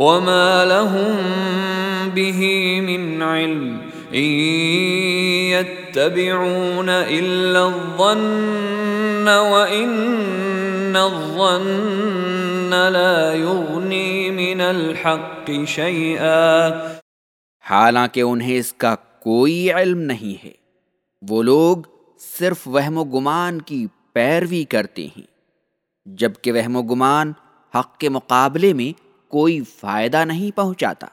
وما لهم به من علم إن يتبعون إلا الظن وإن الظن لا يغني من الحق شيئا حالانکہ انہیں اس کا کوئی علم نہیں ہے۔ وہ لوگ صرف وہم و گمان کی پیروی کرتے ہیں، جبکہ وہم و گمان حق کے مقابلے میں کوئی فائدہ نہیں پہنچاتا۔